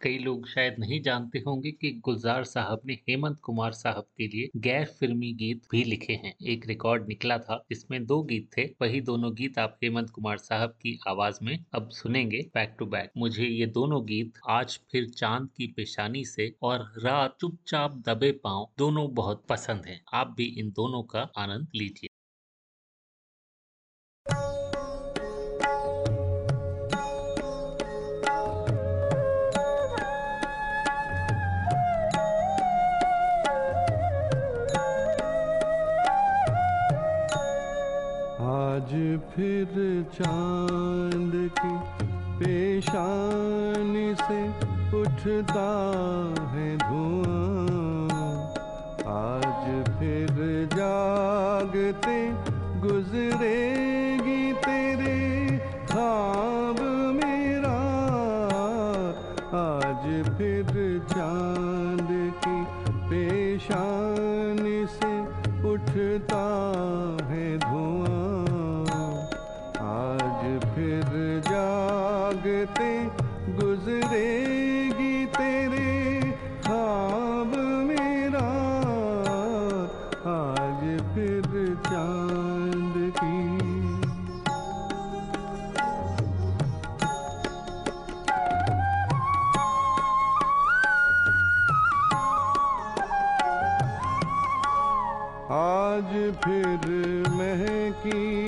कई लोग शायद नहीं जानते होंगे कि गुलजार साहब ने हेमंत कुमार साहब के लिए गैर फिल्मी गीत भी लिखे हैं। एक रिकॉर्ड निकला था इसमें दो गीत थे। वही दोनों गीत आप हेमंत कुमार साहब की आवाज़ में अब सुनेंगे बैक टू बैक मुझे ये दोनों गीत आज फिर चाँद की पेशानी से और रात चुपचाप दबे पाँव दोनों बहुत पसंद हैं। आप भी इन दोनों का आनंद लीजिए। आज फिर चाँद की पेशानी से उठता है धुआँ। आज फिर जागते गुजरेगी तेरे ख्वाब मेरा। आज फिर चाँद की पेशानी से उठता है धुआँ। की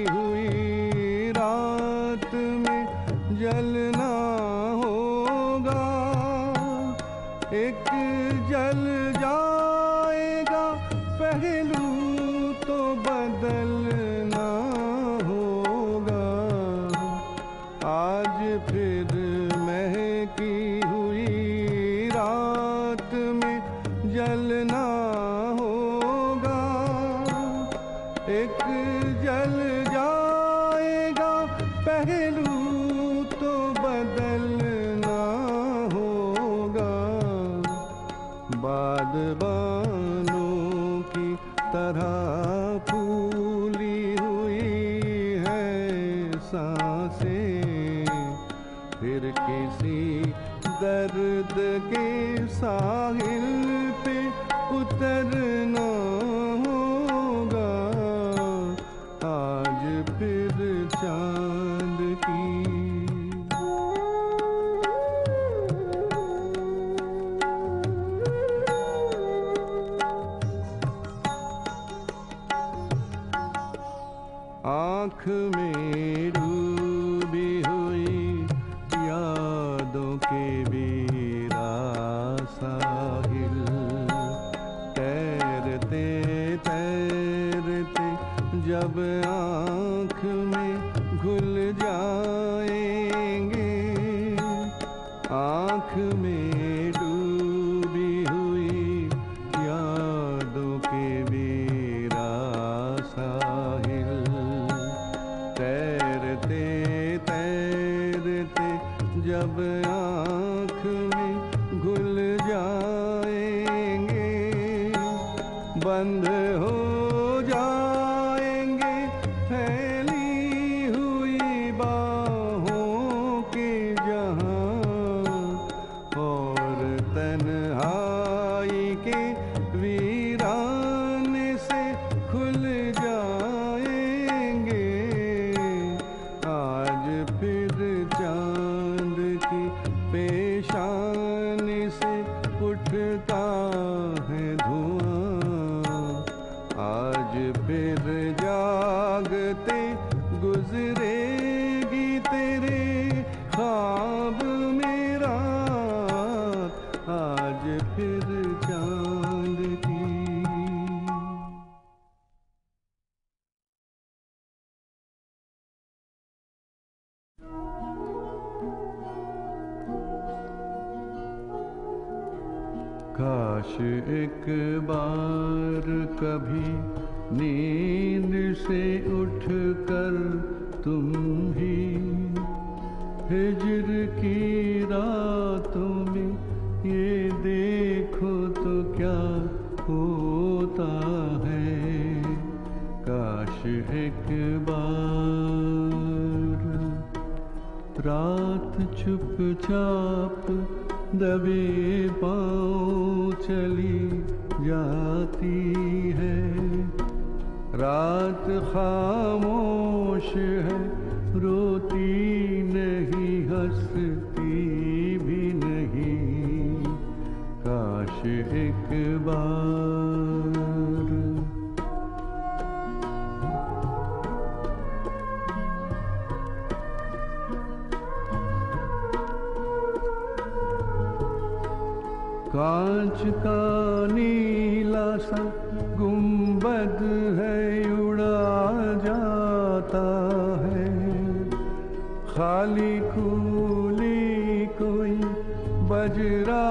बजरा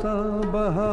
सा बहा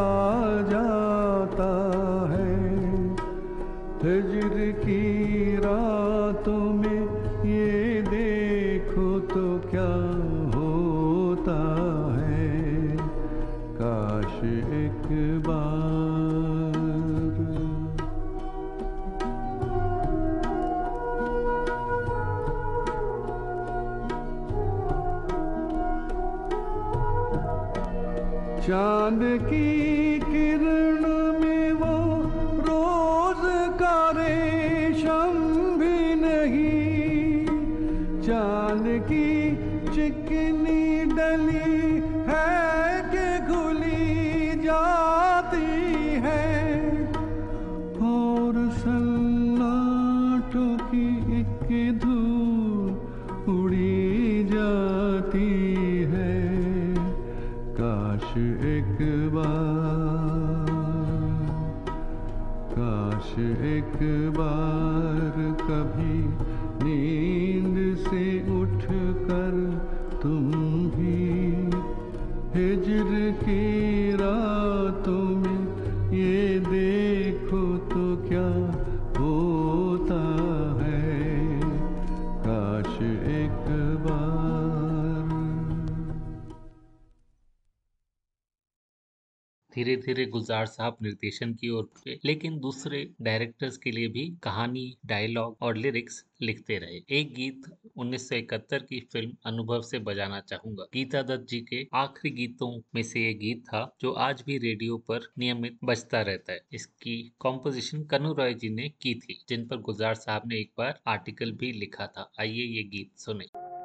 धीरे धीरे गुलजार साहब निर्देशन की ओर बढ़े लेकिन दूसरे डायरेक्टर्स के लिए भी कहानी, डायलॉग और लिरिक्स लिखते रहे। एक गीत 1971 की फ़िल्म अनुभव से बजाना चाहूँगा। गीता दत्त जी के आखिरी गीतों में से ये गीत था, जो आज भी रेडियो पर नियमित बजता रहता है। इसकी कॉम्पोजिशन कनु रॉय जी ने की थी, जिन पर गुलजार साहब ने एक बार आर्टिकल भी लिखा था। आइए ये गीत सुने।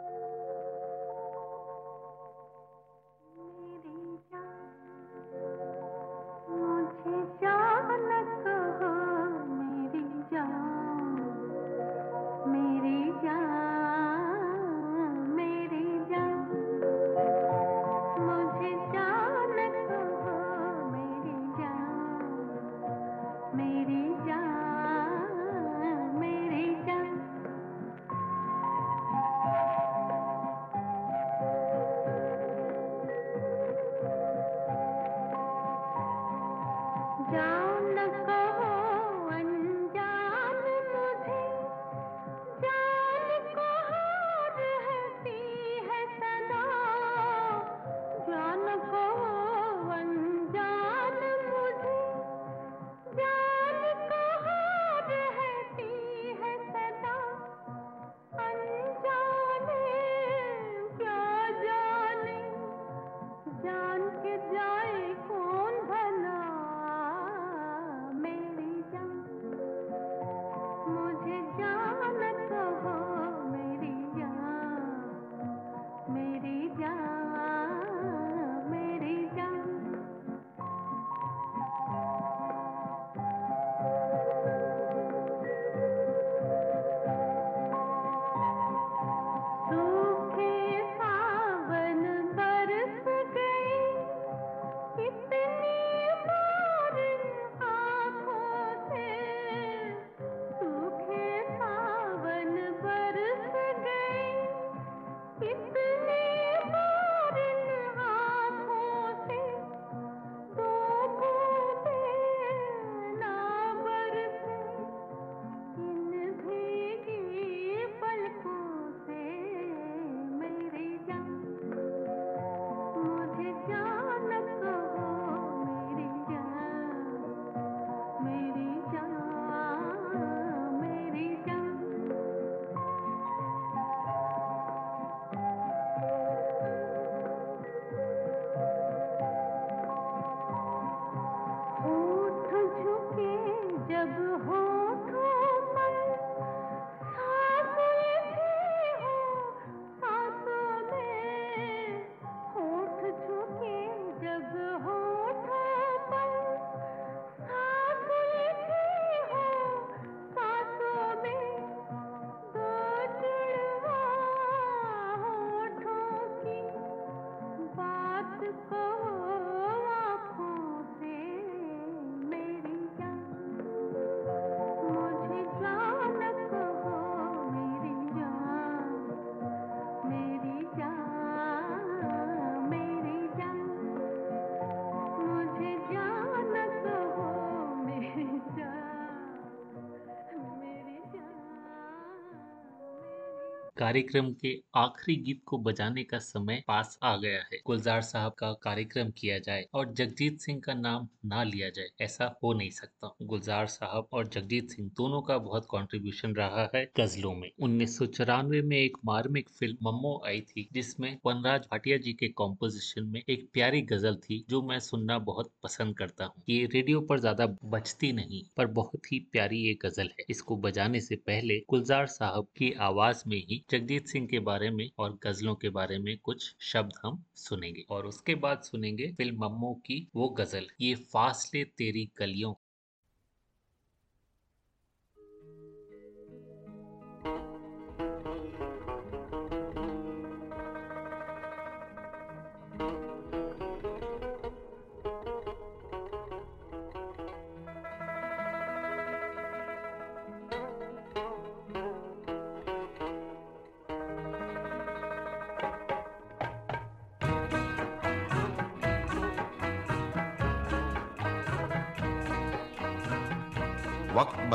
कार्यक्रम के आखिरी गीत को बजाने का समय पास आ गया है। गुलजार साहब का कार्यक्रम किया जाए और जगजीत सिंह का नाम ना लिया जाए, ऐसा हो नहीं सकता। गुलजार साहब और जगजीत सिंह दोनों का बहुत कंट्रीब्यूशन रहा है गजलों में। उन्नीस सौ चौरानवे में एक मार्मिक फ़िल्म मम्मो आई थी, जिसमें वनराज भाटिया जी के कॉम्पोजिशन में एक प्यारी गज़ल थी, जो मैं सुनना बहुत पसंद करता हूँ। ये रेडियो पर ज़्यादा बजती नहीं, पर बहुत ही प्यारी ये गज़ल है। इसको बजाने से पहले गुलजार साहब की आवाज़ में ही जगजीत सिंह के बारे में और गजलों के बारे में कुछ शब्द हम सुनेंगे और उसके बाद सुनेंगे फ़िल्म मम्मो की वो गज़ल, ये फासले तेरी गलियों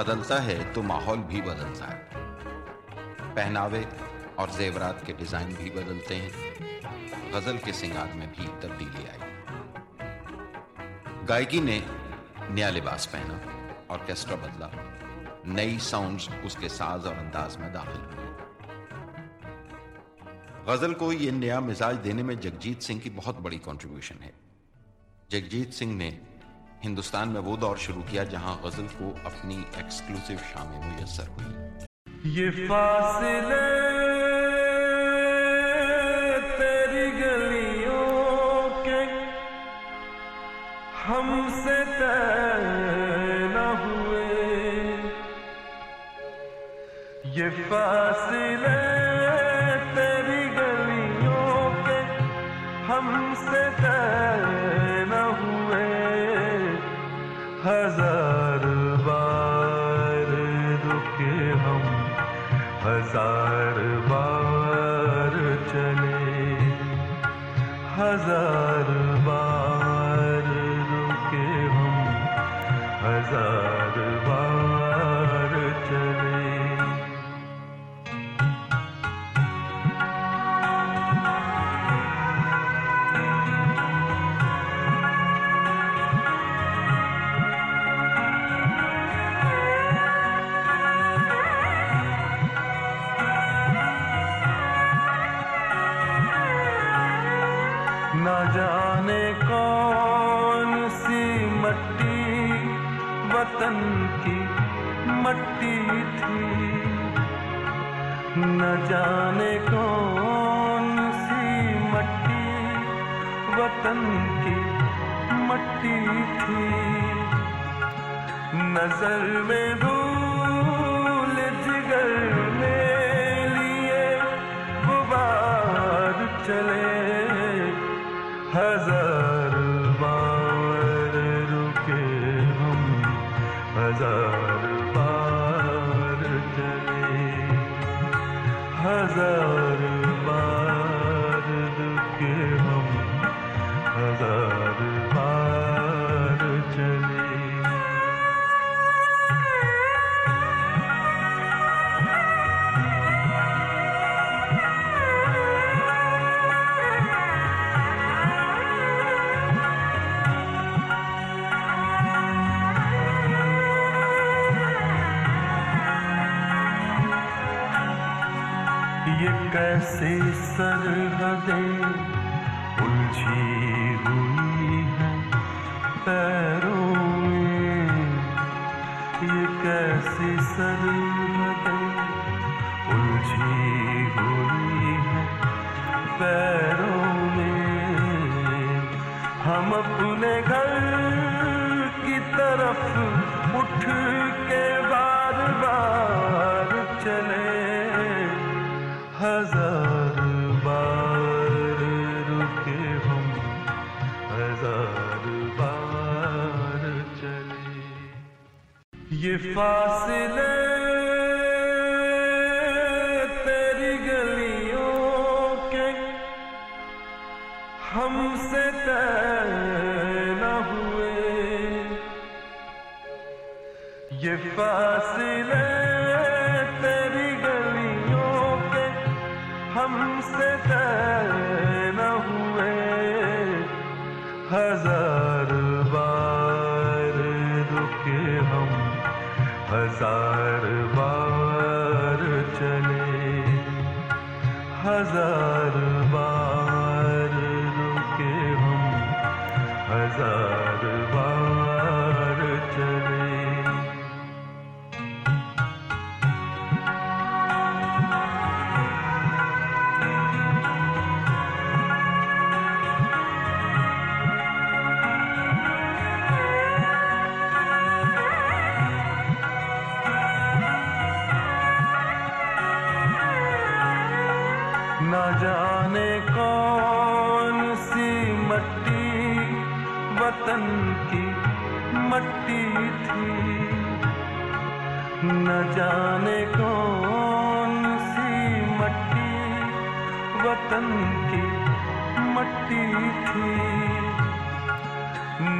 बदलता है तो माहौल भी बदलता है। पहनावे और जेवरात के डिज़ाइन भी बदलते हैं। गज़ल के सिंगार में भी तब्दीली आई। गायकी ने नया लिबास पहना ऑर्केस्ट्रा बदला। नई साउंड्स उसके साज और अंदाज में दाखिल हुए गज़ल को यह नया मिजाज देने में जगजीत सिंह की बहुत बड़ी कंट्रीब्यूशन है। जगजीत सिंह ने हिंदुस्तान में वो दौर शुरू किया जहाँ गज़ल को अपनी एक्सक्लूसिव शामें मुयसर हुई। ये फासले तेरी गलियों के हमसे न हुए। ये फासले जाने कौन सी मट्टी वतन की मट्टी थी। नज़र में धूल ये कैसी सरहदें उलझी हुई है पैरों में। हम अपने घर की तरफ़ उठ ये फासले तेरी गलियों के हमसे तय न हुए। ये फासले हज़ार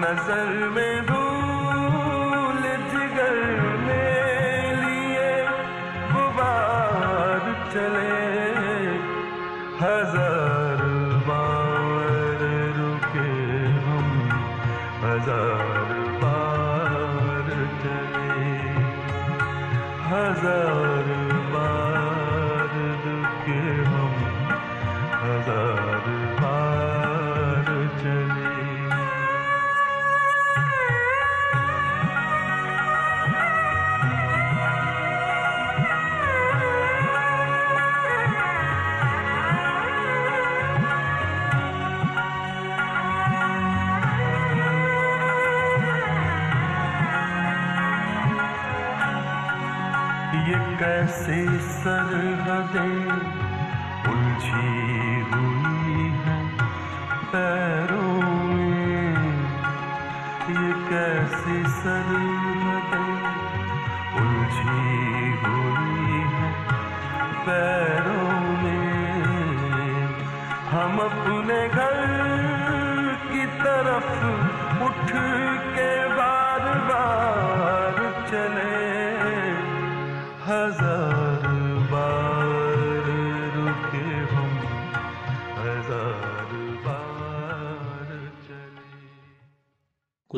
नज़र में धूल जिगर में लिए गुबार चले हज़ार बार रुके हम, हज़ार बार चले। हज़ार बार रुके हम, हज़ार कैसी सरहदें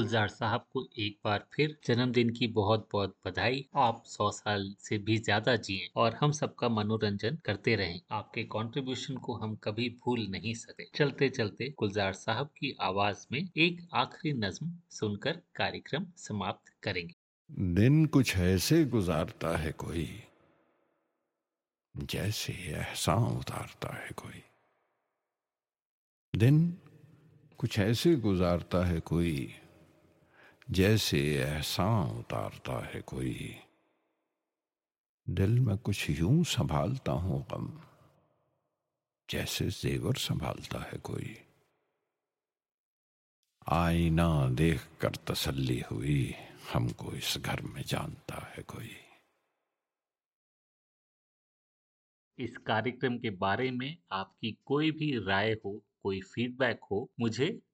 गुलजार साहब को एक बार फिर जन्मदिन की बहुत बहुत बधाई। आप सौ साल से भी ज़्यादा जिए और हम सबका मनोरंजन करते रहें। आपके कंट्रीब्यूशन को हम कभी भूल नहीं सकते चलते चलते गुलजार साहब की आवाज़ में एक आखिरी नज्म सुनकर कार्यक्रम समाप्त करेंगे। दिन कुछ ऐसे गुजारता है कोई, जैसे एहसान उतारता है कोई। दिन कुछ ऐसे गुजारता है कोई जैसे एहसान उतारता है कोई। दिल में कुछ यूँ संभालता हूँ गम, जैसे जेवर संभालता है कोई। आईना देख कर तसल्ली हुई, हमको इस घर में जानता है कोई। इस कार्यक्रम के बारे में आपकी कोई भी राय हो, कोई फीडबैक हो, मुझे